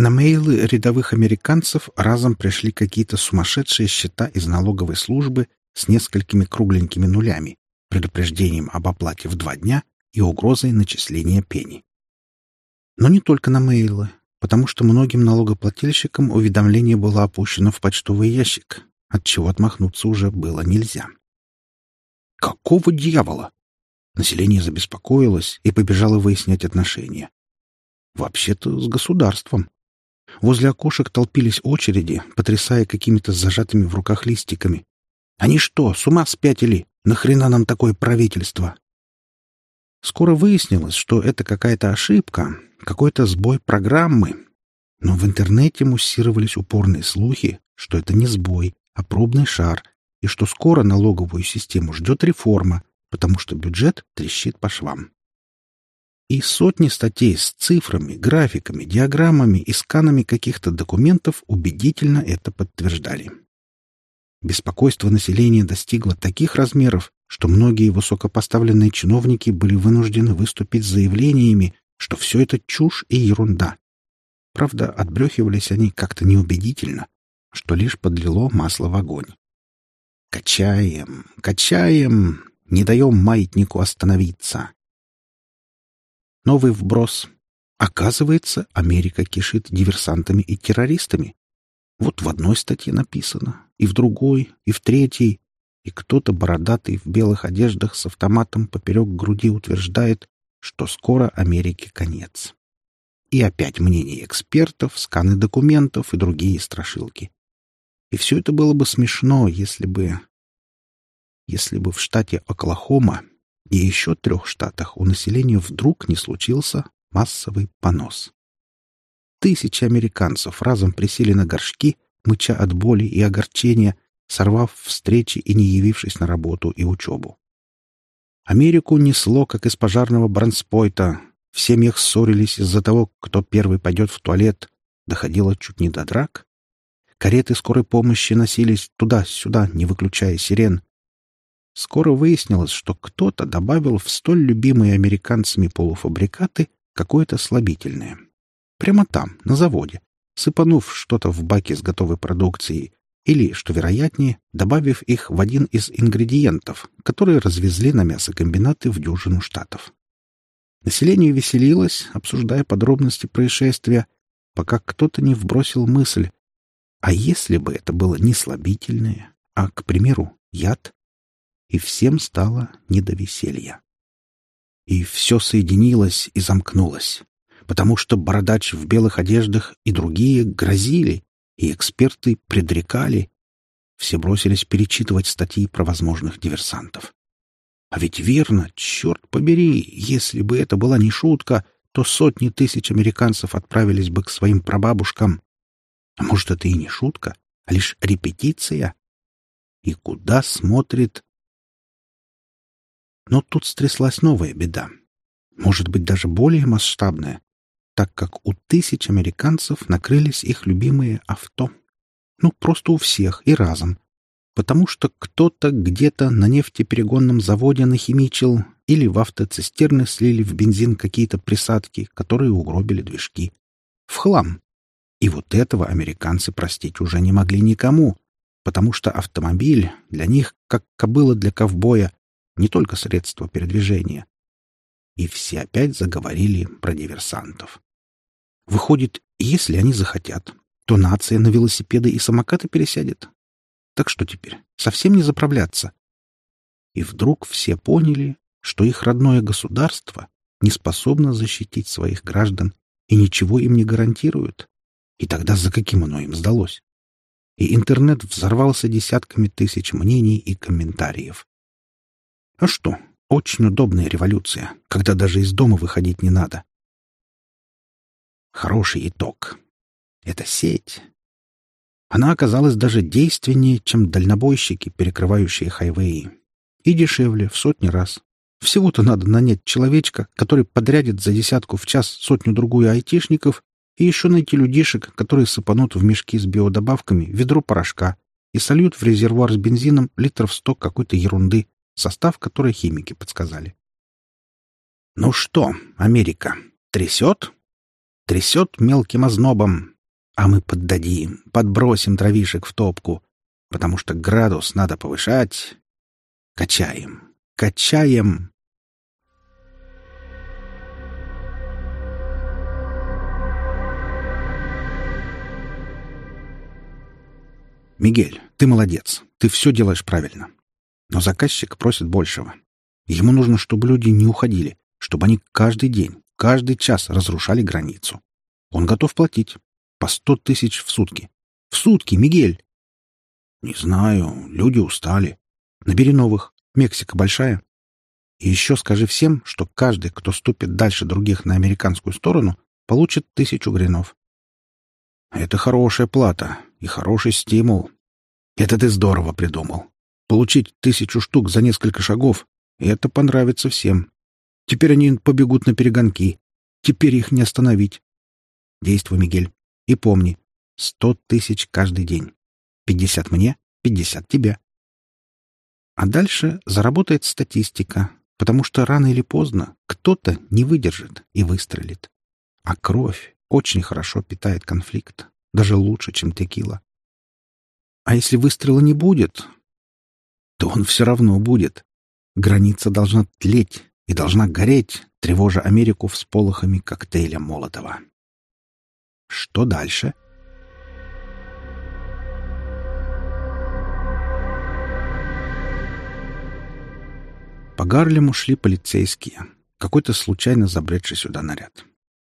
На мейлы рядовых американцев разом пришли какие-то сумасшедшие счета из налоговой службы с несколькими кругленькими нулями, предупреждением об оплате в два дня и угрозой начисления пени. Но не только на мейлы, потому что многим налогоплательщикам уведомление было опущено в почтовый ящик, от чего отмахнуться уже было нельзя. Какого дьявола? Население забеспокоилось и побежало выяснять отношения. Вообще-то с государством. Возле окошек толпились очереди, потрясая какими-то зажатыми в руках листиками. Они что, с ума спятили? Нахрена нам такое правительство? Скоро выяснилось, что это какая-то ошибка, какой-то сбой программы. Но в интернете муссировались упорные слухи, что это не сбой, а пробный шар, и что скоро налоговую систему ждет реформа, потому что бюджет трещит по швам. И сотни статей с цифрами, графиками, диаграммами и сканами каких-то документов убедительно это подтверждали. Беспокойство населения достигло таких размеров, что многие высокопоставленные чиновники были вынуждены выступить с заявлениями, что все это чушь и ерунда. Правда, отбрехивались они как-то неубедительно, что лишь подлило масло в огонь. Качаем, качаем, не даем маятнику остановиться. Новый вброс. Оказывается, Америка кишит диверсантами и террористами. Вот в одной статье написано, и в другой, и в третьей, и кто-то бородатый в белых одеждах с автоматом поперек груди утверждает, что скоро Америке конец. И опять мнения экспертов, сканы документов и другие страшилки. И все это было бы смешно, если бы... Если бы в штате Оклахома и еще трех штатах у населения вдруг не случился массовый понос. Тысячи американцев разом присели на горшки, мыча от боли и огорчения, сорвав встречи и не явившись на работу и учебу. Америку несло, как из пожарного бронспойта. В семьях ссорились из-за того, кто первый пойдет в туалет. Доходило чуть не до драк. Кареты скорой помощи носились туда-сюда, не выключая сирен. Скоро выяснилось, что кто-то добавил в столь любимые американцами полуфабрикаты какое-то слабительное. Прямо там, на заводе, сыпанув что-то в баке с готовой продукцией, или, что вероятнее, добавив их в один из ингредиентов, которые развезли на мясокомбинаты в дюжину штатов. Население веселилось, обсуждая подробности происшествия, пока кто-то не вбросил мысль, а если бы это было не слабительное, а, к примеру, яд? И всем стало не до веселья. И все соединилось и замкнулось, потому что бородач в белых одеждах и другие грозили, и эксперты предрекали. Все бросились перечитывать статьи про возможных диверсантов. А ведь верно, черт побери, если бы это была не шутка, то сотни тысяч американцев отправились бы к своим прабабушкам. А может, это и не шутка, а лишь репетиция? И куда смотрит... Но тут стряслась новая беда. Может быть, даже более масштабная так как у тысяч американцев накрылись их любимые авто. Ну, просто у всех и разом. Потому что кто-то где-то на нефтеперегонном заводе нахимичил или в автоцистерны слили в бензин какие-то присадки, которые угробили движки. В хлам. И вот этого американцы простить уже не могли никому, потому что автомобиль для них, как кобыла для ковбоя, не только средство передвижения. И все опять заговорили про диверсантов. Выходит, если они захотят, то нация на велосипеды и самокаты пересядет. Так что теперь? Совсем не заправляться? И вдруг все поняли, что их родное государство не способно защитить своих граждан и ничего им не гарантирует. И тогда за каким оно им сдалось? И интернет взорвался десятками тысяч мнений и комментариев. А что, очень удобная революция, когда даже из дома выходить не надо. Хороший итог. Это сеть. Она оказалась даже действеннее, чем дальнобойщики, перекрывающие хайвеи. И дешевле в сотни раз. Всего-то надо нанять человечка, который подрядит за десятку в час сотню-другую айтишников, и еще найти людишек, которые сыпанут в мешки с биодобавками ведро порошка и сольют в резервуар с бензином литров сто какой-то ерунды, состав которой химики подсказали. «Ну что, Америка, трясет?» трясет мелким ознобом, а мы поддадим, подбросим дровишек в топку, потому что градус надо повышать. Качаем, качаем. Мигель, ты молодец. Ты все делаешь правильно. Но заказчик просит большего. Ему нужно, чтобы люди не уходили, чтобы они каждый день, каждый час разрушали границу. Он готов платить. По сто тысяч в сутки. В сутки, Мигель! Не знаю, люди устали. Набери новых. Мексика большая. И еще скажи всем, что каждый, кто ступит дальше других на американскую сторону, получит тысячу гринов. Это хорошая плата и хороший стимул. Это ты здорово придумал. Получить тысячу штук за несколько шагов — это понравится всем. Теперь они побегут на перегонки. Теперь их не остановить. Действуй, Мигель. И помни, сто тысяч каждый день. Пятьдесят мне, пятьдесят тебе. А дальше заработает статистика, потому что рано или поздно кто-то не выдержит и выстрелит. А кровь очень хорошо питает конфликт, даже лучше, чем текила. А если выстрела не будет, то он все равно будет. Граница должна тлеть и должна гореть, тревожа Америку всполохами коктейля Молотова. Что дальше? По Гарлему шли полицейские, какой-то случайно забредший сюда наряд.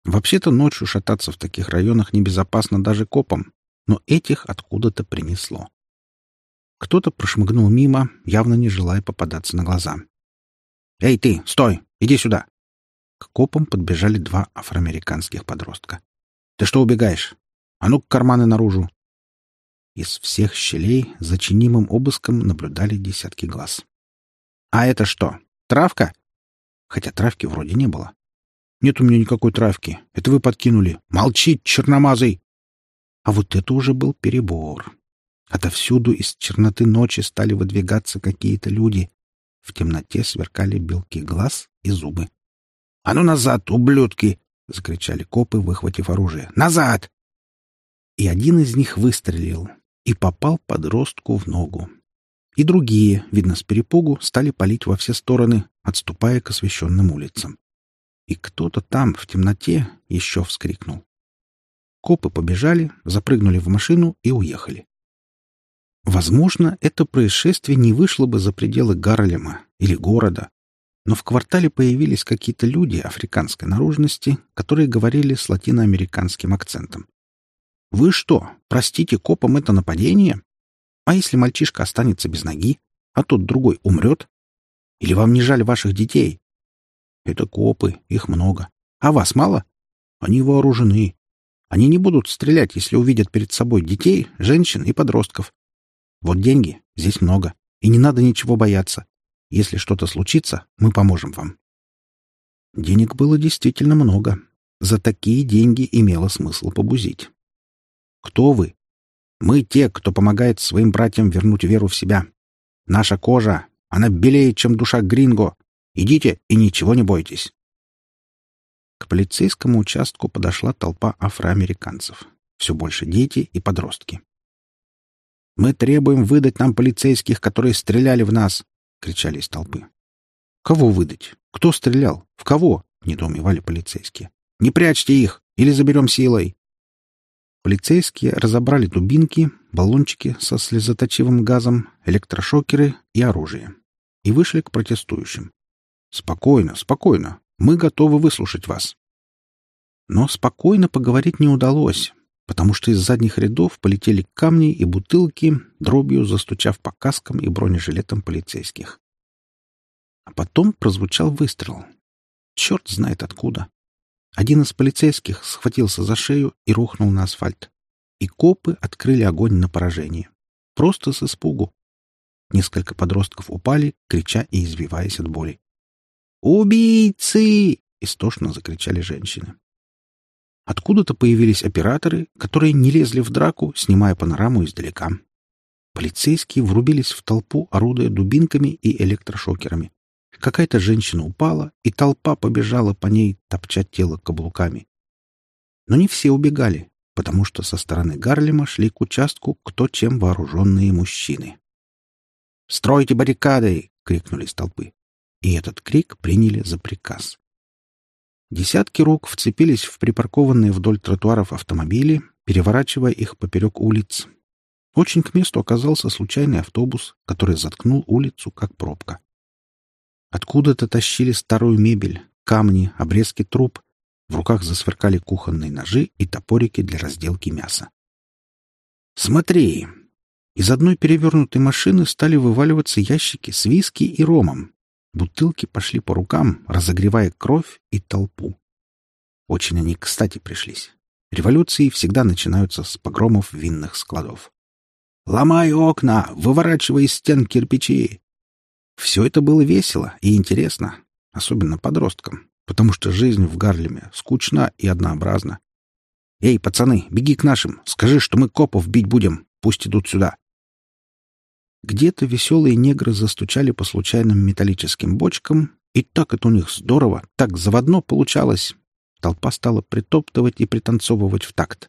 Вообще-то ночью шататься в таких районах небезопасно даже копам, но этих откуда-то принесло. Кто-то прошмыгнул мимо, явно не желая попадаться на глаза. «Эй, ты, стой! Иди сюда!» К копам подбежали два афроамериканских подростка. «Ты что убегаешь? А ну карманы наружу!» Из всех щелей за чинимым обыском наблюдали десятки глаз. «А это что, травка?» Хотя травки вроде не было. Нет у меня никакой травки. Это вы подкинули. Молчи, черномазый!» А вот это уже был перебор. Отовсюду из черноты ночи стали выдвигаться какие-то люди. В темноте сверкали белки глаз и зубы. «А ну назад, ублюдки!» — закричали копы, выхватив оружие. «Назад!» И один из них выстрелил и попал подростку в ногу. И другие, видно с перепугу, стали палить во все стороны, отступая к освещенным улицам и кто-то там, в темноте, еще вскрикнул. Копы побежали, запрыгнули в машину и уехали. Возможно, это происшествие не вышло бы за пределы Гарлема или города, но в квартале появились какие-то люди африканской наружности, которые говорили с латиноамериканским акцентом. «Вы что, простите копам это нападение? А если мальчишка останется без ноги, а тот другой умрет? Или вам не жаль ваших детей? Это копы, их много. А вас мало? Они вооружены. Они не будут стрелять, если увидят перед собой детей, женщин и подростков. Вот деньги, здесь много, и не надо ничего бояться. Если что-то случится, мы поможем вам. Денег было действительно много. За такие деньги имело смысл побузить. Кто вы? Мы те, кто помогает своим братьям вернуть веру в себя. Наша кожа, она белее, чем душа Гринго, Идите и ничего не бойтесь. К полицейскому участку подошла толпа афроамериканцев. Все больше дети и подростки. «Мы требуем выдать нам полицейских, которые стреляли в нас!» — кричали из толпы. «Кого выдать? Кто стрелял? В кого?» — недоумевали полицейские. «Не прячьте их! Или заберем силой!» Полицейские разобрали дубинки, баллончики со слезоточивым газом, электрошокеры и оружие и вышли к протестующим. Спокойно, спокойно. Мы готовы выслушать вас. Но спокойно поговорить не удалось, потому что из задних рядов полетели камни и бутылки, дробью застучав по каскам и бронежилетам полицейских. А потом прозвучал выстрел. Черт знает откуда. Один из полицейских схватился за шею и рухнул на асфальт. И копы открыли огонь на поражение. Просто с испугу. Несколько подростков упали, крича и извиваясь от боли. «Убийцы!» — истошно закричали женщины. Откуда-то появились операторы, которые не лезли в драку, снимая панораму издалека. Полицейские врубились в толпу, орудуя дубинками и электрошокерами. Какая-то женщина упала, и толпа побежала по ней, топча тело каблуками. Но не все убегали, потому что со стороны Гарлема шли к участку кто чем вооруженные мужчины. «Стройте баррикады!» — крикнули с толпы. И этот крик приняли за приказ. Десятки рук вцепились в припаркованные вдоль тротуаров автомобили, переворачивая их поперек улиц. Очень к месту оказался случайный автобус, который заткнул улицу, как пробка. Откуда-то тащили старую мебель, камни, обрезки труб. В руках засверкали кухонные ножи и топорики для разделки мяса. «Смотри!» Из одной перевернутой машины стали вываливаться ящики с виски и ромом. Бутылки пошли по рукам, разогревая кровь и толпу. Очень они кстати пришлись. Революции всегда начинаются с погромов винных складов. «Ломай окна! Выворачивай из стен кирпичи!» Все это было весело и интересно, особенно подросткам, потому что жизнь в Гарлеме скучна и однообразна. «Эй, пацаны, беги к нашим! Скажи, что мы копов бить будем! Пусть идут сюда!» Где-то веселые негры застучали по случайным металлическим бочкам, и так это у них здорово, так заводно получалось. Толпа стала притоптывать и пританцовывать в такт.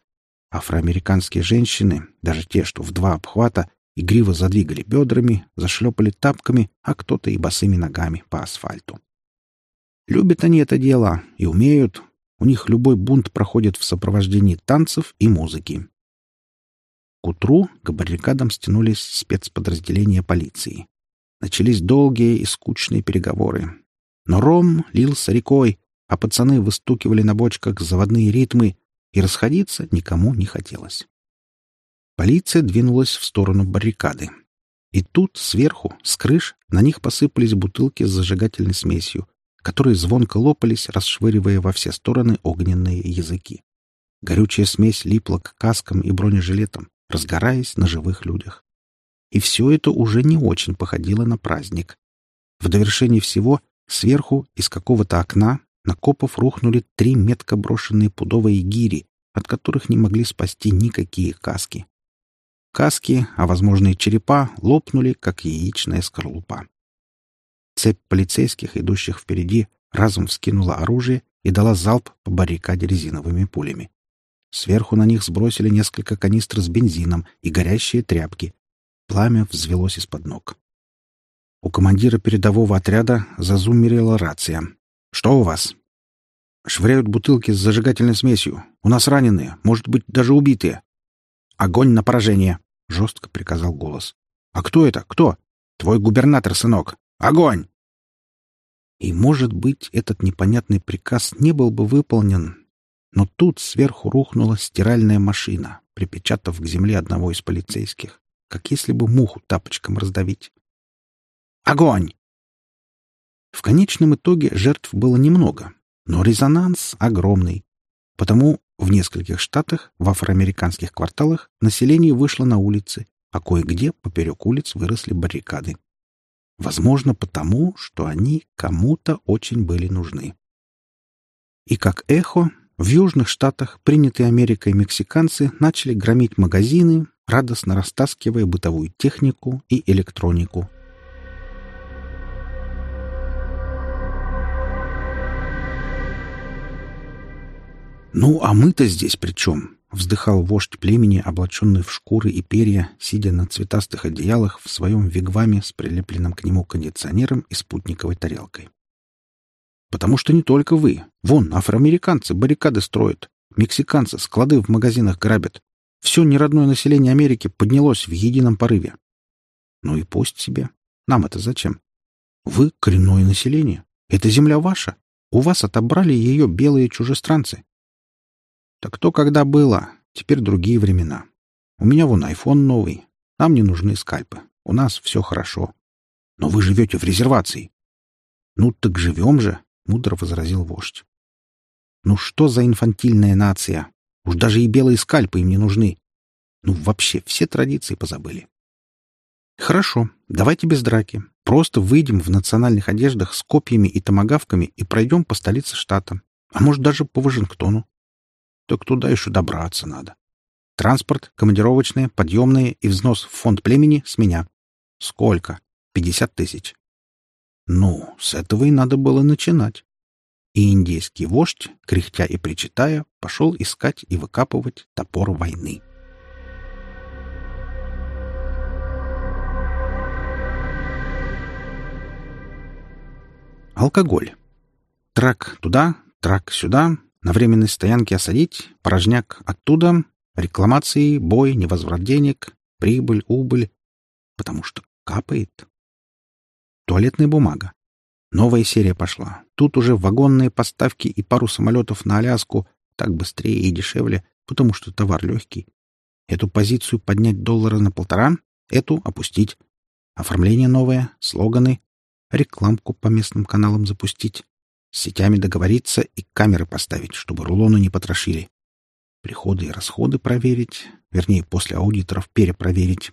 Афроамериканские женщины, даже те, что в два обхвата, игриво задвигали бедрами, зашлепали тапками, а кто-то и босыми ногами по асфальту. Любят они это дело и умеют. У них любой бунт проходит в сопровождении танцев и музыки. К утру к баррикадам стянулись спецподразделения полиции. Начались долгие и скучные переговоры. Но ром лился рекой, а пацаны выстукивали на бочках заводные ритмы, и расходиться никому не хотелось. Полиция двинулась в сторону баррикады. И тут, сверху, с крыш, на них посыпались бутылки с зажигательной смесью, которые звонко лопались, расшвыривая во все стороны огненные языки. Горючая смесь липла к каскам и бронежилетам, разгораясь на живых людях. И все это уже не очень походило на праздник. В довершении всего, сверху, из какого-то окна, на копов рухнули три метко брошенные пудовые гири, от которых не могли спасти никакие каски. Каски, а возможно и черепа, лопнули, как яичная скорлупа. Цепь полицейских, идущих впереди, разом вскинула оружие и дала залп по баррикаде резиновыми пулями. Сверху на них сбросили несколько канистр с бензином и горящие тряпки. Пламя взвелось из-под ног. У командира передового отряда зазумерила рация. «Что у вас?» «Швыряют бутылки с зажигательной смесью. У нас раненые, может быть, даже убитые». «Огонь на поражение!» — жестко приказал голос. «А кто это? Кто?» «Твой губернатор, сынок! Огонь!» И, может быть, этот непонятный приказ не был бы выполнен, но тут сверху рухнула стиральная машина, припечатав к земле одного из полицейских, как если бы муху тапочком раздавить. «Огонь!» В конечном итоге жертв было немного, но резонанс огромный. Потому в нескольких штатах, в афроамериканских кварталах, население вышло на улицы, а кое-где поперек улиц выросли баррикады. Возможно, потому, что они кому-то очень были нужны. И как эхо, в Южных Штатах принятые Америкой мексиканцы начали громить магазины, радостно растаскивая бытовую технику и электронику, «Ну, а мы-то здесь при чем?» — вздыхал вождь племени, облаченный в шкуры и перья, сидя на цветастых одеялах в своем вигваме с прилепленным к нему кондиционером и спутниковой тарелкой. «Потому что не только вы. Вон, афроамериканцы баррикады строят, мексиканцы склады в магазинах грабят. Все неродное население Америки поднялось в едином порыве. Ну и пусть себе. Нам это зачем? Вы — коренное население. Это земля ваша. У вас отобрали ее белые чужестранцы. Так то когда было, теперь другие времена. У меня вон айфон новый. Нам не нужны скальпы. У нас все хорошо. Но вы живете в резервации. Ну так живем же, — мудро возразил вождь. Ну что за инфантильная нация? Уж даже и белые скальпы им не нужны. Ну вообще все традиции позабыли. Хорошо, давайте без драки. Просто выйдем в национальных одеждах с копьями и томагавками и пройдем по столице штата. А может, даже по Вашингтону. Так туда еще добраться надо. Транспорт, командировочные, подъемные и взнос в фонд племени с меня. Сколько? Пятьдесят тысяч. Ну, с этого и надо было начинать. и индейский вождь, кряхтя и причитая, пошел искать и выкапывать топор войны. Алкоголь. Трак туда, трак сюда, на временной стоянке осадить, порожняк оттуда, рекламации, бой, невозврат денег, прибыль, убыль, потому что капает. Туалетная бумага. Новая серия пошла. Тут уже вагонные поставки и пару самолетов на Аляску, так быстрее и дешевле, потому что товар легкий. Эту позицию поднять доллара на полтора, эту опустить. Оформление новое, слоганы, рекламку по местным каналам запустить, с сетями договориться и камеры поставить, чтобы рулоны не потрошили. Приходы и расходы проверить, вернее, после аудиторов перепроверить.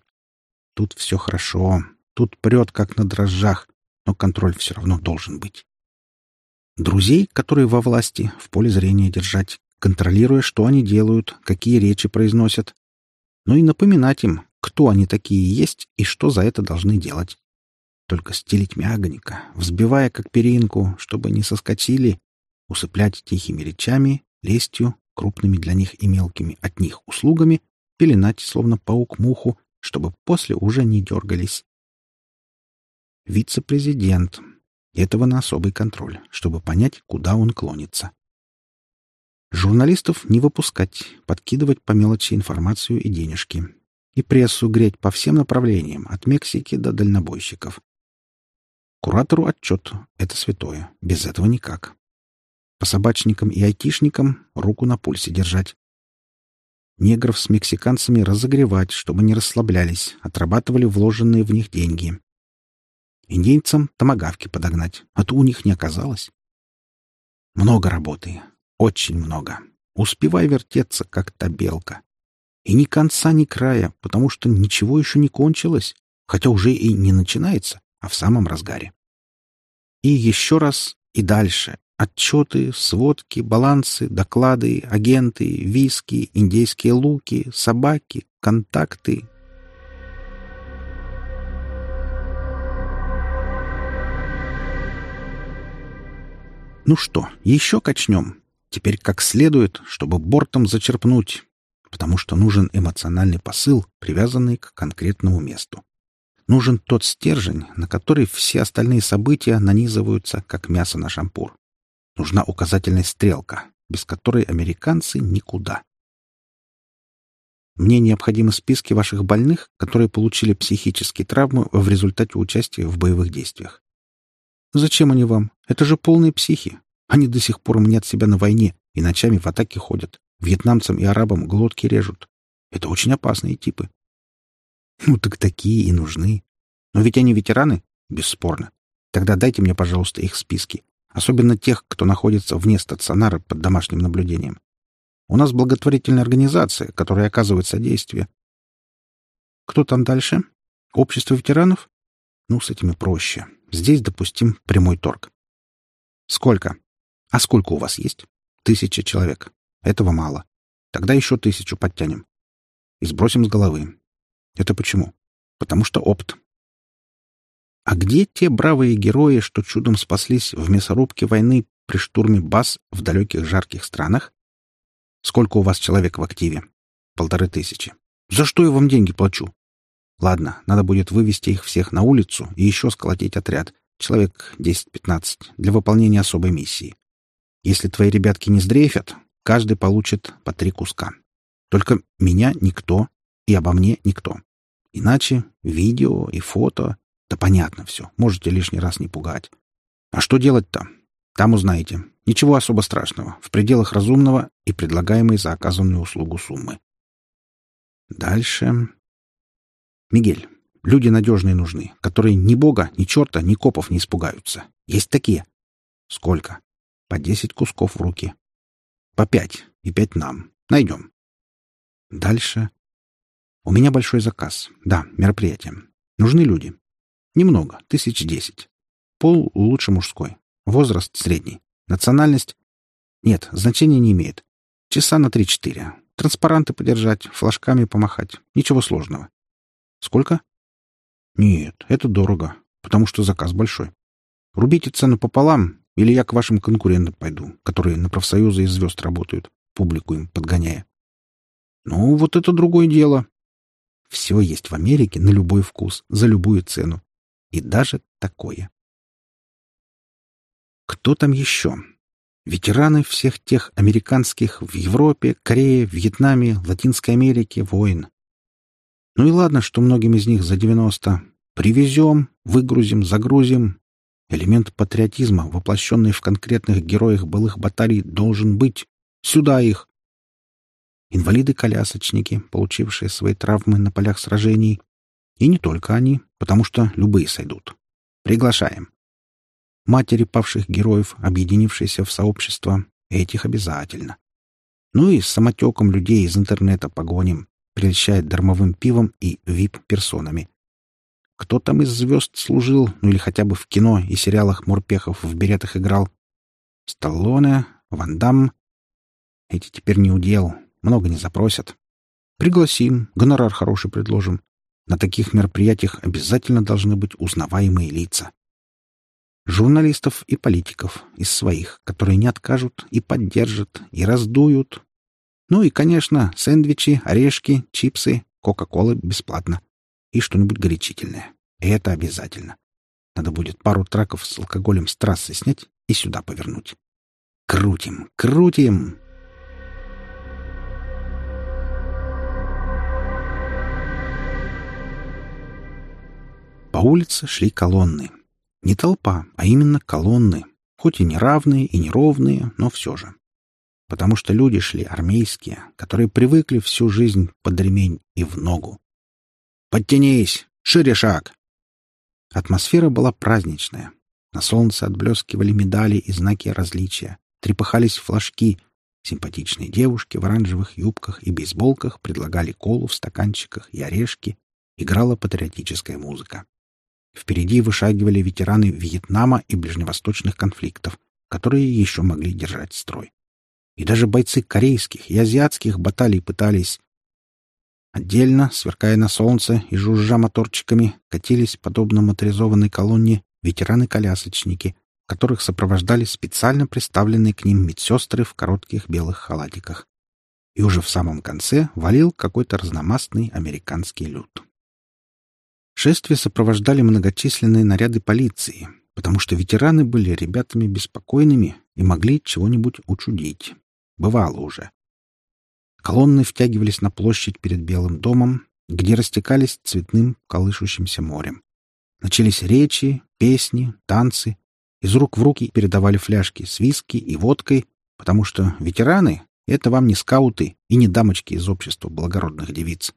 Тут все хорошо, тут прет, как на дрожжах, но контроль все равно должен быть. Друзей, которые во власти, в поле зрения держать, контролируя, что они делают, какие речи произносят. Ну и напоминать им, кто они такие есть и что за это должны делать только стелить мягонько, взбивая как перинку, чтобы не соскочили, усыплять тихими речами, лестью, крупными для них и мелкими от них услугами, пеленать, словно паук муху, чтобы после уже не дергались. Вице-президент. Этого на особый контроль, чтобы понять, куда он клонится. Журналистов не выпускать, подкидывать по мелочи информацию и денежки. И прессу греть по всем направлениям, от Мексики до дальнобойщиков. Куратору отчет — это святое. Без этого никак. По собачникам и айтишникам руку на пульсе держать. Негров с мексиканцами разогревать, чтобы не расслаблялись, отрабатывали вложенные в них деньги. Индейцам томагавки подогнать, а то у них не оказалось. Много работы. Очень много. Успевай вертеться, как та белка. И ни конца, ни края, потому что ничего еще не кончилось, хотя уже и не начинается а в самом разгаре. И еще раз и дальше. Отчеты, сводки, балансы, доклады, агенты, виски, индейские луки, собаки, контакты. Ну что, еще качнем? Теперь как следует, чтобы бортом зачерпнуть, потому что нужен эмоциональный посыл, привязанный к конкретному месту. Нужен тот стержень, на который все остальные события нанизываются, как мясо на шампур. Нужна указательная стрелка, без которой американцы никуда. Мне необходимы списки ваших больных, которые получили психические травмы в результате участия в боевых действиях. Зачем они вам? Это же полные психи. Они до сих пор мнят себя на войне и ночами в атаке ходят. Вьетнамцам и арабам глотки режут. Это очень опасные типы. Ну, так такие и нужны. Но ведь они ветераны? Бесспорно. Тогда дайте мне, пожалуйста, их списки. Особенно тех, кто находится вне стационара под домашним наблюдением. У нас благотворительная организация, которая оказывает содействие. Кто там дальше? Общество ветеранов? Ну, с этими проще. Здесь допустим прямой торг. Сколько? А сколько у вас есть? Тысяча человек. Этого мало. Тогда еще тысячу подтянем. И сбросим с головы. Это почему? Потому что опт. А где те бравые герои, что чудом спаслись в мясорубке войны при штурме баз в далеких жарких странах? Сколько у вас человек в активе? Полторы тысячи. За что я вам деньги плачу? Ладно, надо будет вывести их всех на улицу и еще сколотить отряд. Человек 10-15 для выполнения особой миссии. Если твои ребятки не сдрейфят, каждый получит по три куска. Только меня никто и обо мне никто. Иначе видео и фото... Да понятно все, можете лишний раз не пугать. А что делать-то? Там узнаете. Ничего особо страшного, в пределах разумного и предлагаемой за оказанную услугу суммы. Дальше... Мигель, люди надежные нужны, которые ни бога, ни черта, ни копов не испугаются. Есть такие. Сколько? По десять кусков в руки. По пять. И пять нам. Найдем. Дальше у меня большой заказ. Да, мероприятие. Нужны люди. Немного, тысяч десять. Пол лучше мужской. Возраст средний. Национальность? Нет, значения не имеет. Часа на три-четыре. Транспаранты подержать, флажками помахать. Ничего сложного. Сколько? Нет, это дорого, потому что заказ большой. Рубите цену пополам, или я к вашим конкурентам пойду, которые на профсоюзы из звезд работают, публику им подгоняя. Ну, вот это другое дело. Все есть в Америке на любой вкус, за любую цену. И даже такое. Кто там еще? Ветераны всех тех американских в Европе, Корее, Вьетнаме, Латинской Америке войн. Ну и ладно, что многим из них за 90. Привезем, выгрузим, загрузим. Элемент патриотизма, воплощенный в конкретных героях былых баталий, должен быть. Сюда их! Инвалиды-колясочники, получившие свои травмы на полях сражений. И не только они, потому что любые сойдут. Приглашаем. Матери павших героев, объединившиеся в сообщество, этих обязательно. Ну и с самотеком людей из интернета погоним, прельщает дармовым пивом и вип-персонами. Кто там из звезд служил, ну или хотя бы в кино и сериалах морпехов в беретах играл? Сталлоне, Ван Дам. Эти теперь не удел, много не запросят. Пригласим, гонорар хороший предложим. На таких мероприятиях обязательно должны быть узнаваемые лица. Журналистов и политиков из своих, которые не откажут и поддержат, и раздуют. Ну и, конечно, сэндвичи, орешки, чипсы, кока-кола бесплатно. И что-нибудь горячительное. И это обязательно. Надо будет пару траков с алкоголем с трассы снять и сюда повернуть. Крутим, крутим! По улице шли колонны. Не толпа, а именно колонны. Хоть и неравные, и неровные, но все же. Потому что люди шли армейские, которые привыкли всю жизнь под ремень и в ногу. «Подтянись! Шире шаг!» Атмосфера была праздничная. На солнце отблескивали медали и знаки различия. Трепыхались флажки. Симпатичные девушки в оранжевых юбках и бейсболках предлагали колу в стаканчиках и орешки. Играла патриотическая музыка. Впереди вышагивали ветераны Вьетнама и ближневосточных конфликтов, которые еще могли держать строй. И даже бойцы корейских и азиатских баталий пытались. Отдельно, сверкая на солнце и жужжа моторчиками, катились, подобно моторизованной колонне, ветераны-колясочники, которых сопровождали специально представленные к ним медсестры в коротких белых халатиках. И уже в самом конце валил какой-то разномастный американский люд. Шествие сопровождали многочисленные наряды полиции, потому что ветераны были ребятами беспокойными и могли чего-нибудь учудить. Бывало уже. Колонны втягивались на площадь перед Белым домом, где растекались цветным колышущимся морем. Начались речи, песни, танцы. Из рук в руки передавали фляжки с виски и водкой, потому что ветераны — это вам не скауты и не дамочки из общества благородных девиц.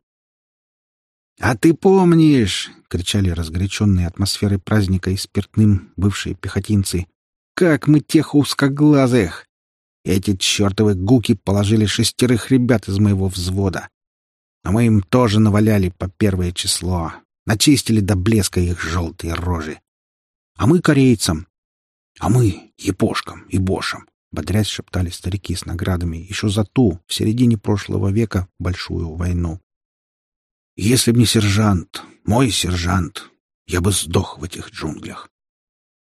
«А ты помнишь!» — кричали разгоряченные атмосферой праздника и спиртным бывшие пехотинцы. «Как мы тех узкоглазых! Эти чертовы гуки положили шестерых ребят из моего взвода. Но мы им тоже наваляли по первое число. Начистили до блеска их желтые рожи. А мы корейцам. А мы япошкам и бошам. Бодрясь шептали старики с наградами еще за ту, в середине прошлого века, большую войну. Если б не сержант, мой сержант, я бы сдох в этих джунглях.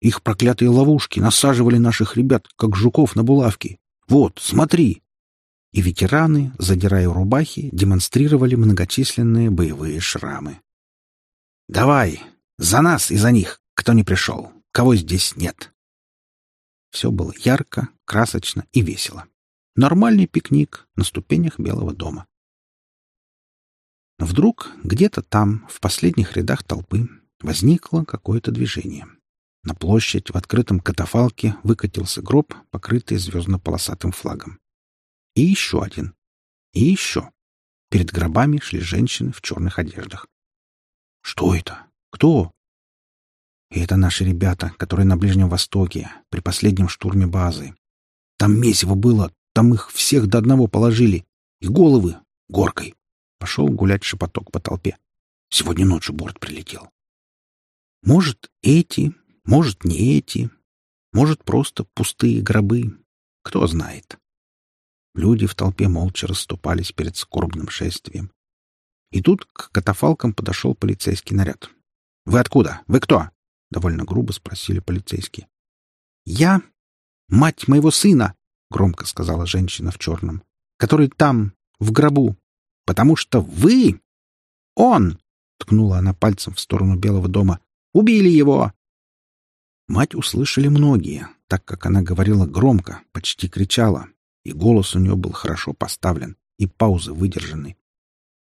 Их проклятые ловушки насаживали наших ребят, как жуков на булавки. Вот, смотри!» И ветераны, задирая рубахи, демонстрировали многочисленные боевые шрамы. «Давай! За нас и за них! Кто не пришел! Кого здесь нет!» Все было ярко, красочно и весело. Нормальный пикник на ступенях Белого дома. Но вдруг где-то там, в последних рядах толпы, возникло какое-то движение. На площадь в открытом катафалке выкатился гроб, покрытый звездно-полосатым флагом. И еще один. И еще. Перед гробами шли женщины в черных одеждах. Что это? Кто? И это наши ребята, которые на Ближнем Востоке, при последнем штурме базы. Там месиво было, там их всех до одного положили. И головы горкой. Пошел гулять шепоток по толпе. Сегодня ночью борт прилетел. Может, эти, может, не эти. Может, просто пустые гробы. Кто знает. Люди в толпе молча расступались перед скорбным шествием. И тут к катафалкам подошел полицейский наряд. «Вы откуда? Вы кто?» — довольно грубо спросили полицейские. Я — мать моего сына, — громко сказала женщина в черном, — который там, в гробу, потому что вы... Он, — ткнула она пальцем в сторону Белого дома, — убили его. Мать услышали многие, так как она говорила громко, почти кричала, и голос у нее был хорошо поставлен, и паузы выдержаны.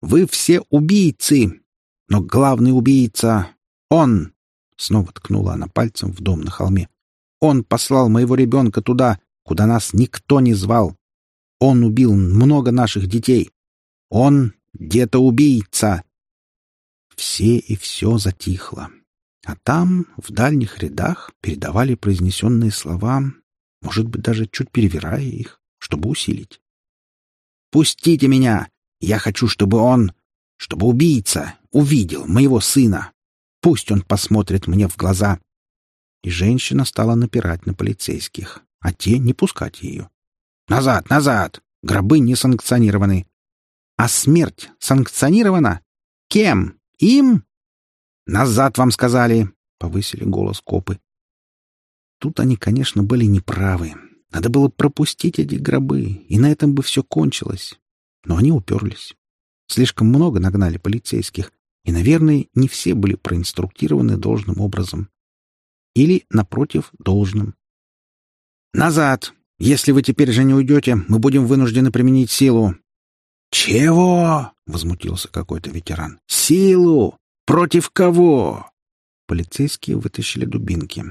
«Вы все убийцы! Но главный убийца — он!» Снова ткнула она пальцем в дом на холме. «Он послал моего ребенка туда, куда нас никто не звал. Он убил много наших детей. Он где-то убийца!» Все и все затихло. А там, в дальних рядах, передавали произнесенные слова, может быть, даже чуть перевирая их, чтобы усилить. «Пустите меня! Я хочу, чтобы он, чтобы убийца, увидел моего сына. Пусть он посмотрит мне в глаза». И женщина стала напирать на полицейских, а те не пускать ее. «Назад, назад! Гробы не санкционированы!» «А смерть санкционирована? Кем? Им?» «Назад вам сказали!» — повысили голос копы. Тут они, конечно, были неправы. Надо было пропустить эти гробы, и на этом бы все кончилось. Но они уперлись. Слишком много нагнали полицейских, и, наверное, не все были проинструктированы должным образом. Или, напротив, должным. «Назад! Если вы теперь же не уйдете, мы будем вынуждены применить силу!» «Чего?» — возмутился какой-то ветеран. «Силу! Против кого? Полицейские вытащили дубинки.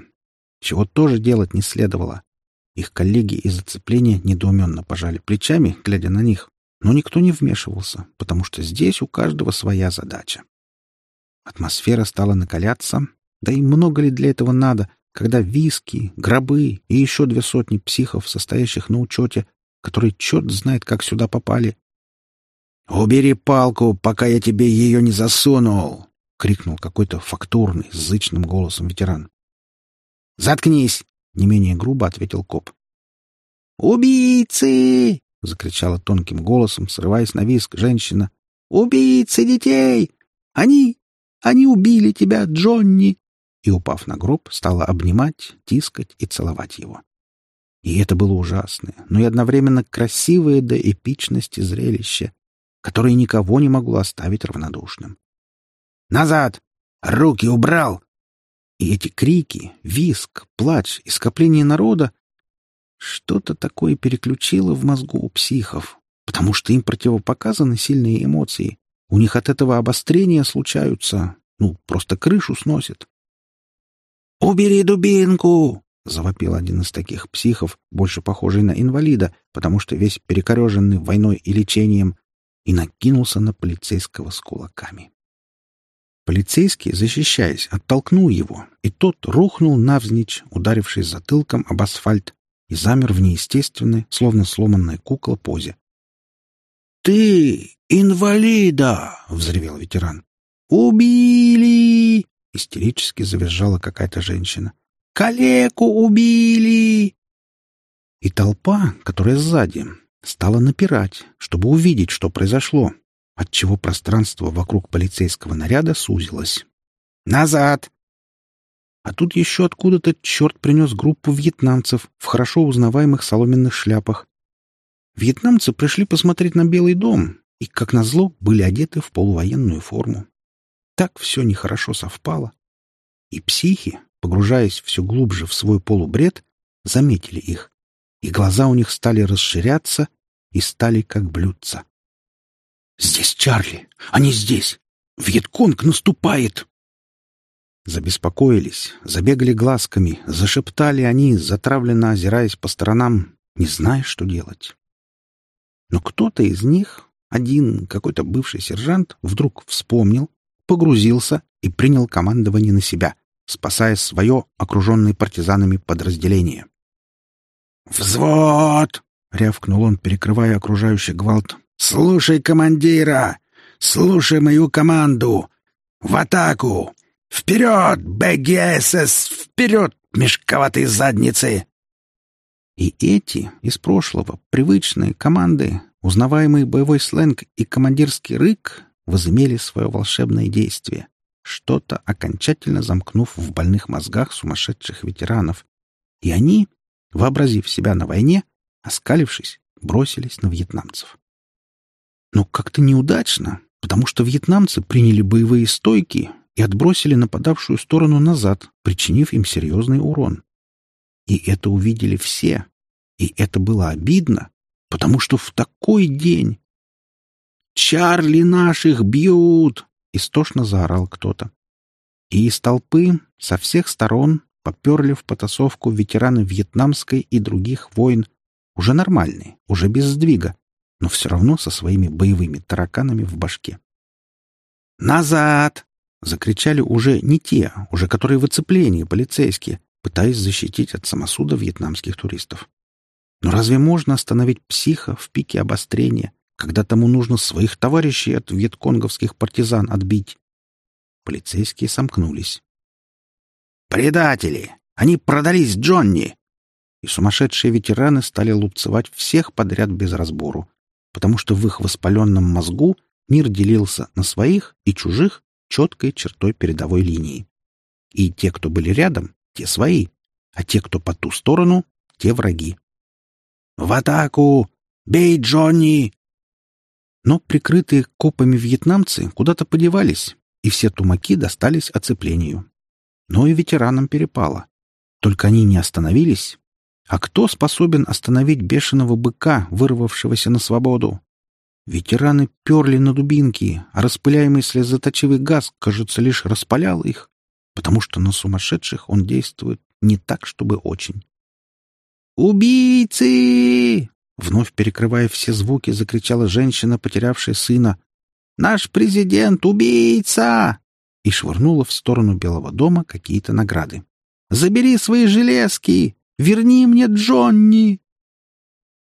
Чего тоже делать не следовало. Их коллеги из зацепления недоуменно пожали плечами, глядя на них, но никто не вмешивался, потому что здесь у каждого своя задача. Атмосфера стала накаляться, да и много ли для этого надо, когда виски, гробы и еще две сотни психов, состоящих на учете, которые черт знает, как сюда попали. «Убери палку, пока я тебе ее не засунул!» — крикнул какой-то фактурный, зычным голосом ветеран. «Заткнись!» — не менее грубо ответил коп. «Убийцы!» — закричала тонким голосом, срываясь на виск женщина. «Убийцы детей! Они... они убили тебя, Джонни!» И, упав на гроб, стала обнимать, тискать и целовать его. И это было ужасное, но и одновременно красивое до эпичности зрелище, которое никого не могло оставить равнодушным. Назад! Руки убрал!» И эти крики, виск, плач и скопление народа что-то такое переключило в мозгу у психов, потому что им противопоказаны сильные эмоции. У них от этого обострения случаются, ну, просто крышу сносит. «Убери дубинку!» — завопил один из таких психов, больше похожий на инвалида, потому что весь перекореженный войной и лечением, и накинулся на полицейского с кулаками. Полицейский, защищаясь, оттолкнул его, и тот рухнул навзничь, ударившись затылком об асфальт, и замер в неестественной, словно сломанная кукла, позе. «Ты инвалида!» — взревел ветеран. «Убили!» — истерически завизжала какая-то женщина. «Калеку убили!» И толпа, которая сзади, стала напирать, чтобы увидеть, что произошло, отчего пространство вокруг полицейского наряда сузилось. «Назад!» А тут еще откуда-то черт принес группу вьетнамцев в хорошо узнаваемых соломенных шляпах. Вьетнамцы пришли посмотреть на Белый дом и, как назло, были одеты в полувоенную форму. Так все нехорошо совпало. И психи, погружаясь все глубже в свой полубред, заметили их, и глаза у них стали расширяться и стали как блюдца. «Здесь Чарли! Они здесь! Вьетконг наступает!» Забеспокоились, забегали глазками, зашептали они, затравленно озираясь по сторонам, не зная, что делать. Но кто-то из них, один какой-то бывший сержант, вдруг вспомнил, погрузился и принял командование на себя, спасая свое, окруженное партизанами подразделение. «Взвод!» — рявкнул он, перекрывая окружающий гвалт. «Слушай командира! Слушай мою команду! В атаку! Вперед, БГСС! Вперед, мешковатые задницы!» И эти, из прошлого, привычные команды, узнаваемый боевой сленг и командирский рык возымели свое волшебное действие, что-то окончательно замкнув в больных мозгах сумасшедших ветеранов, И они, вообразив себя на войне, оскалившись, бросились на вьетнамцев. Но как-то неудачно, потому что вьетнамцы приняли боевые стойки и отбросили нападавшую сторону назад, причинив им серьезный урон. И это увидели все. И это было обидно, потому что в такой день... «Чарли наших бьют!» — истошно заорал кто-то. И из толпы со всех сторон поперли в потасовку ветераны вьетнамской и других войн, уже нормальные, уже без сдвига, но все равно со своими боевыми тараканами в башке. «Назад!» — закричали уже не те, уже которые в оцеплении полицейские, пытаясь защитить от самосуда вьетнамских туристов. Но разве можно остановить психа в пике обострения, когда тому нужно своих товарищей от вьетконговских партизан отбить? Полицейские сомкнулись. «Предатели! Они продались Джонни!» И сумасшедшие ветераны стали лупцевать всех подряд без разбору, потому что в их воспаленном мозгу мир делился на своих и чужих четкой чертой передовой линии. И те, кто были рядом, те свои, а те, кто по ту сторону, те враги. «В атаку! Бей Джонни!» Но прикрытые копами вьетнамцы куда-то подевались, и все тумаки достались оцеплению. Но и ветеранам перепало. Только они не остановились. А кто способен остановить бешеного быка, вырвавшегося на свободу? Ветераны перли на дубинки, а распыляемый слезоточивый газ, кажется, лишь распалял их, потому что на сумасшедших он действует не так, чтобы очень. «Убийцы!» Вновь перекрывая все звуки, закричала женщина, потерявшая сына. «Наш президент — убийца!» и швырнула в сторону Белого дома какие-то награды. «Забери свои железки! Верни мне Джонни!»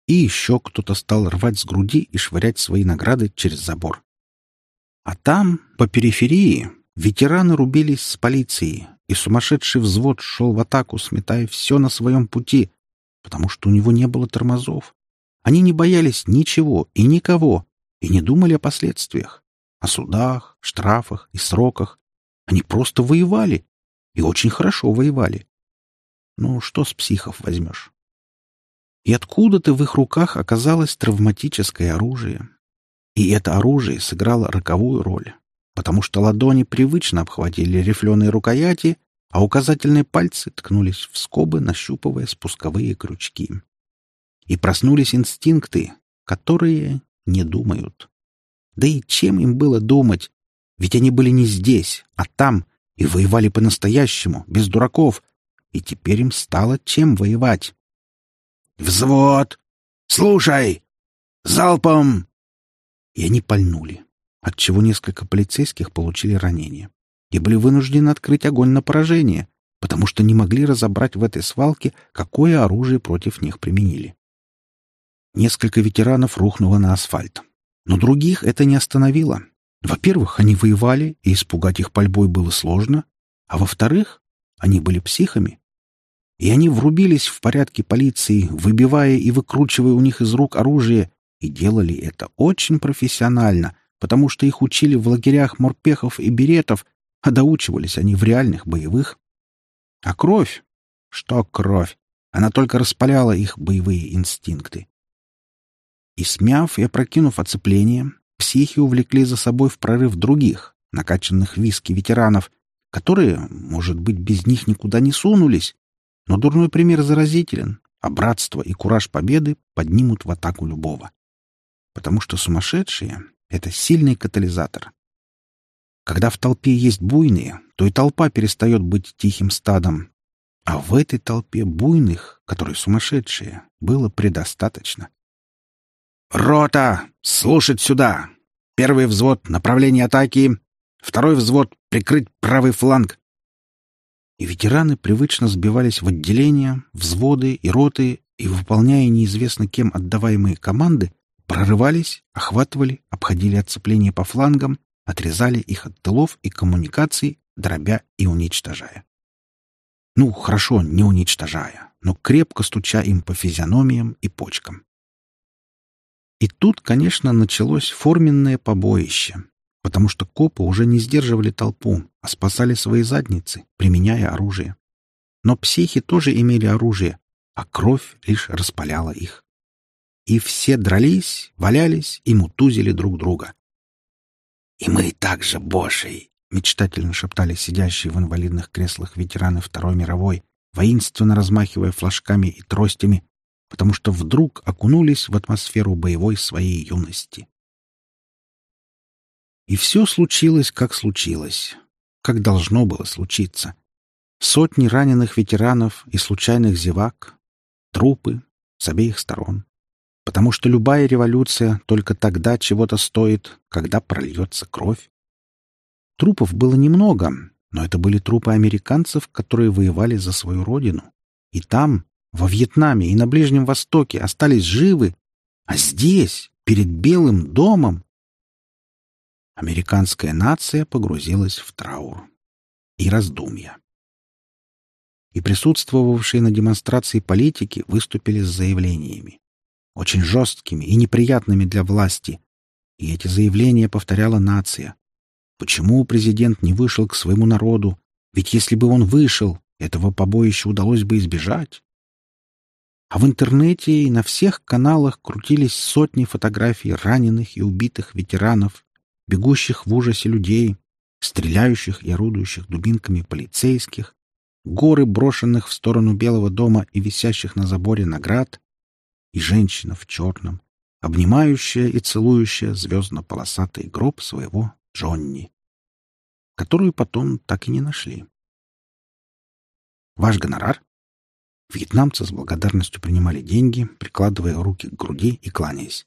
И еще кто-то стал рвать с груди и швырять свои награды через забор. А там, по периферии, ветераны рубились с полицией, и сумасшедший взвод шел в атаку, сметая все на своем пути, потому что у него не было тормозов. Они не боялись ничего и никого, и не думали о последствиях, о судах, штрафах и сроках. Они просто воевали. И очень хорошо воевали. Ну, что с психов возьмешь? И откуда-то в их руках оказалось травматическое оружие. И это оружие сыграло роковую роль, потому что ладони привычно обхватили рифленые рукояти, а указательные пальцы ткнулись в скобы, нащупывая спусковые крючки. И проснулись инстинкты, которые не думают. Да и чем им было думать? Ведь они были не здесь, а там, и воевали по-настоящему, без дураков, и теперь им стало чем воевать. «Взвод! Слушай! Залпом!» И они пальнули, отчего несколько полицейских получили ранения и были вынуждены открыть огонь на поражение, потому что не могли разобрать в этой свалке, какое оружие против них применили. Несколько ветеранов рухнуло на асфальт, но других это не остановило. Во-первых, они воевали, и испугать их пальбой было сложно, а во-вторых, они были психами. И они врубились в порядке полиции, выбивая и выкручивая у них из рук оружие, и делали это очень профессионально, потому что их учили в лагерях морпехов и беретов, а доучивались они в реальных боевых. А кровь? Что кровь? Она только распаляла их боевые инстинкты. И смяв и опрокинув оцепление, психи увлекли за собой в прорыв других, накачанных виски ветеранов, которые, может быть, без них никуда не сунулись. Но дурной пример заразителен, а братство и кураж победы поднимут в атаку любого. Потому что сумасшедшие — это сильный катализатор. Когда в толпе есть буйные, то и толпа перестает быть тихим стадом. А в этой толпе буйных, которые сумасшедшие, было предостаточно. «Рота! Слушать сюда! Первый взвод — направление атаки. Второй взвод — прикрыть правый фланг». И ветераны привычно сбивались в отделения, взводы и роты, и, выполняя неизвестно кем отдаваемые команды, прорывались, охватывали, обходили отцепление по флангам, отрезали их от тылов и коммуникаций, дробя и уничтожая. Ну, хорошо, не уничтожая, но крепко стуча им по физиономиям и почкам. И тут, конечно, началось форменное побоище, потому что копы уже не сдерживали толпу, а спасали свои задницы, применяя оружие. Но психи тоже имели оружие, а кровь лишь распаляла их. И все дрались, валялись и мутузили друг друга. «И мы также, Божий!» — мечтательно шептали сидящие в инвалидных креслах ветераны Второй мировой, воинственно размахивая флажками и тростями, потому что вдруг окунулись в атмосферу боевой своей юности. И все случилось, как случилось, как должно было случиться. Сотни раненых ветеранов и случайных зевак, трупы с обеих сторон. Потому что любая революция только тогда чего-то стоит, когда прольется кровь. Трупов было немного, но это были трупы американцев, которые воевали за свою родину. И там, во Вьетнаме и на Ближнем Востоке остались живы, а здесь, перед Белым домом, американская нация погрузилась в траур и раздумья. И присутствовавшие на демонстрации политики выступили с заявлениями, очень жесткими и неприятными для власти. И эти заявления повторяла нация. Почему президент не вышел к своему народу? Ведь если бы он вышел, этого побоища удалось бы избежать. А в интернете и на всех каналах крутились сотни фотографий раненых и убитых ветеранов, бегущих в ужасе людей, стреляющих и орудующих дубинками полицейских, горы брошенных в сторону Белого дома и висящих на заборе наград, и женщина в черном, обнимающая и целующая звездно-полосатый гроб своего Джонни, которую потом так и не нашли. Ваш гонорар? Вьетнамцы с благодарностью принимали деньги, прикладывая руки к груди и кланяясь.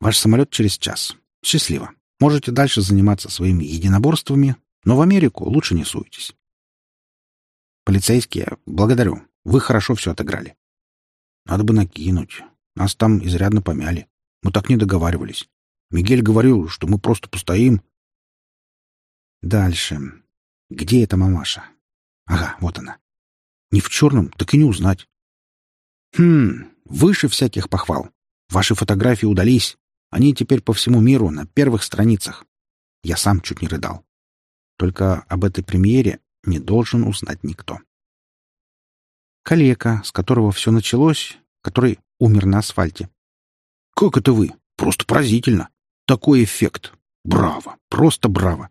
Ваш самолет через час. Счастливо. Можете дальше заниматься своими единоборствами, но в Америку лучше не суетесь. Полицейские, благодарю. Вы хорошо все отыграли. Надо бы накинуть. Нас там изрядно помяли. Мы так не договаривались. Мигель говорил, что мы просто постоим. Дальше. Где эта мамаша? Ага, вот она. Не в черном, так и не узнать. Хм, выше всяких похвал. Ваши фотографии удались. Они теперь по всему миру на первых страницах. Я сам чуть не рыдал. Только об этой премьере не должен узнать никто. Калека, с которого все началось, который умер на асфальте. «Как это вы? Просто поразительно! Такой эффект! Браво! Просто браво!»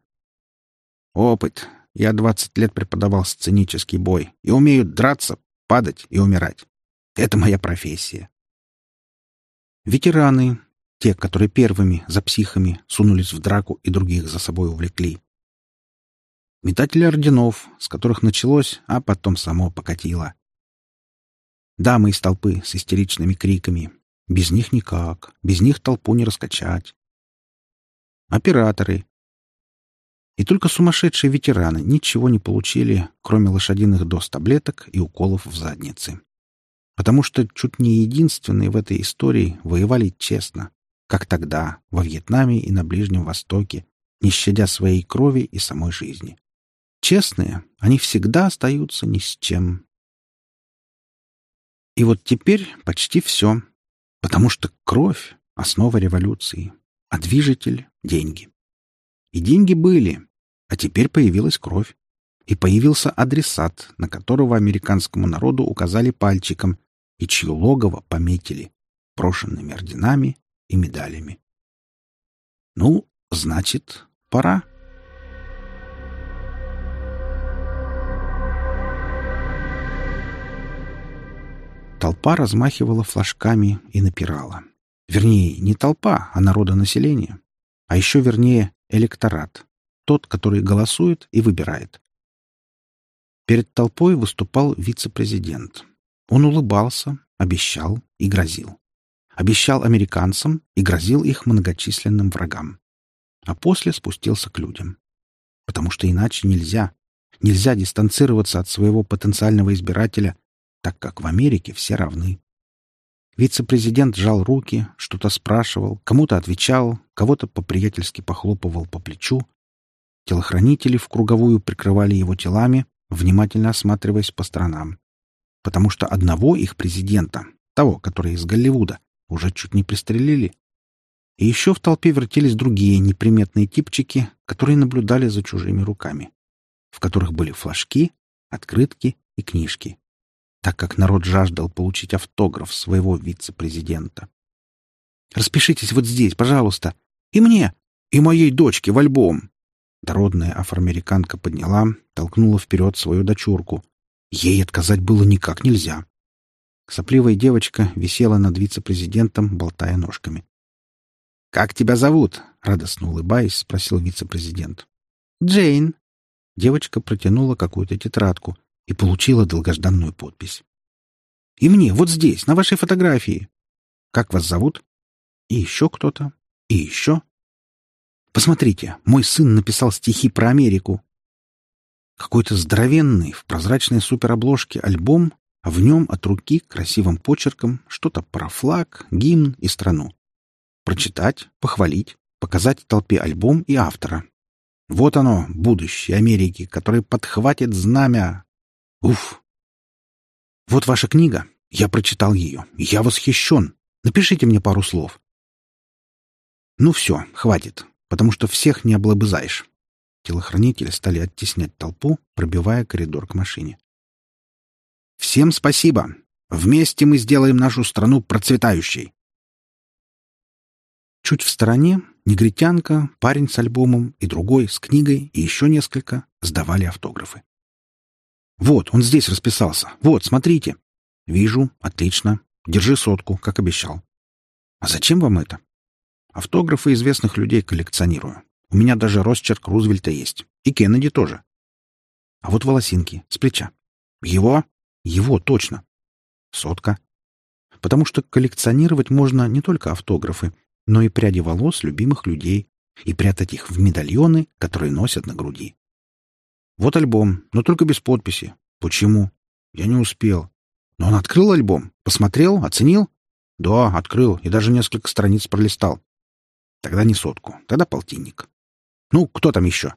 «Опыт. Я двадцать лет преподавал сценический бой и умею драться, падать и умирать. Это моя профессия. Ветераны, те, которые первыми, за психами, сунулись в драку и других за собой увлекли. Метатели орденов, с которых началось, а потом само покатило. Дамы из толпы с истеричными криками. Без них никак, без них толпу не раскачать. Операторы, и только сумасшедшие ветераны ничего не получили, кроме лошадиных доз таблеток и уколов в заднице. Потому что чуть не единственные в этой истории воевали честно, как тогда, во Вьетнаме и на Ближнем Востоке, не щадя своей крови и самой жизни. Честные, они всегда остаются ни с чем. И вот теперь почти все, потому что кровь — основа революции, а движитель — деньги. И деньги были, а теперь появилась кровь. И появился адресат, на которого американскому народу указали пальчиком и чье логово пометили брошенными орденами и медалями. Ну, значит, пора. Толпа размахивала флажками и напирала. Вернее, не толпа, а народонаселение. А еще вернее, электорат, тот, который голосует и выбирает. Перед толпой выступал вице-президент. Он улыбался, обещал и грозил. Обещал американцам и грозил их многочисленным врагам. А после спустился к людям. Потому что иначе нельзя. Нельзя дистанцироваться от своего потенциального избирателя, так как в Америке все равны. Вице-президент жал руки, что-то спрашивал, кому-то отвечал, кого-то по-приятельски похлопывал по плечу. Телохранители в круговую прикрывали его телами, внимательно осматриваясь по сторонам. Потому что одного их президента, того, который из Голливуда, уже чуть не пристрелили. И еще в толпе вертелись другие неприметные типчики, которые наблюдали за чужими руками, в которых были флажки, открытки и книжки. так как народ жаждал получить автограф своего вице-президента. «Распишитесь вот здесь, пожалуйста. И мне, и моей дочке в альбом!» Дородная афроамериканка подняла, толкнула вперед свою дочурку. Ей отказать было никак нельзя. Сопливая девочка висела над вице-президентом, болтая ножками. «Как тебя зовут?» — радостно улыбаясь, спросил вице-президент. «Джейн». Девочка протянула какую-то тетрадку и получила долгожданную подпись. «И мне, вот здесь, на вашей фотографии. Как вас зовут?» «И еще кто-то. И еще. Посмотрите, мой сын написал стихи про Америку. Какой-то здоровенный, в прозрачной суперобложке альбом, а в нем от руки красивым почерком что-то про флаг, гимн и страну. Прочитать, похвалить, показать толпе альбом и автора. Вот оно, будущее Америки, которое подхватит знамя. Уф! Вот ваша книга. Я прочитал ее. Я восхищен. Напишите мне пару слов. Ну все, хватит потому что всех не облобызаешь. Телохранители стали оттеснять толпу, пробивая коридор к машине. «Всем спасибо! Вместе мы сделаем нашу страну процветающей!» Чуть в стороне негритянка, парень с альбомом и другой с книгой и еще несколько сдавали автографы. «Вот, он здесь расписался. Вот, смотрите!» «Вижу. Отлично. Держи сотку, как обещал». «А зачем вам это?» Автографы известных людей коллекционирую. У меня даже росчерк Рузвельта есть. И Кеннеди тоже. А вот волосинки с плеча. Его? Его, точно. Сотка. Потому что коллекционировать можно не только автографы, но и пряди волос любимых людей и прятать их в медальоны, которые носят на груди. Вот альбом, но только без подписи. Почему? Я не успел. Но он открыл альбом, посмотрел, оценил? Да, открыл и даже несколько страниц пролистал. Тогда не сотку, тогда полтинник. Ну, кто там еще?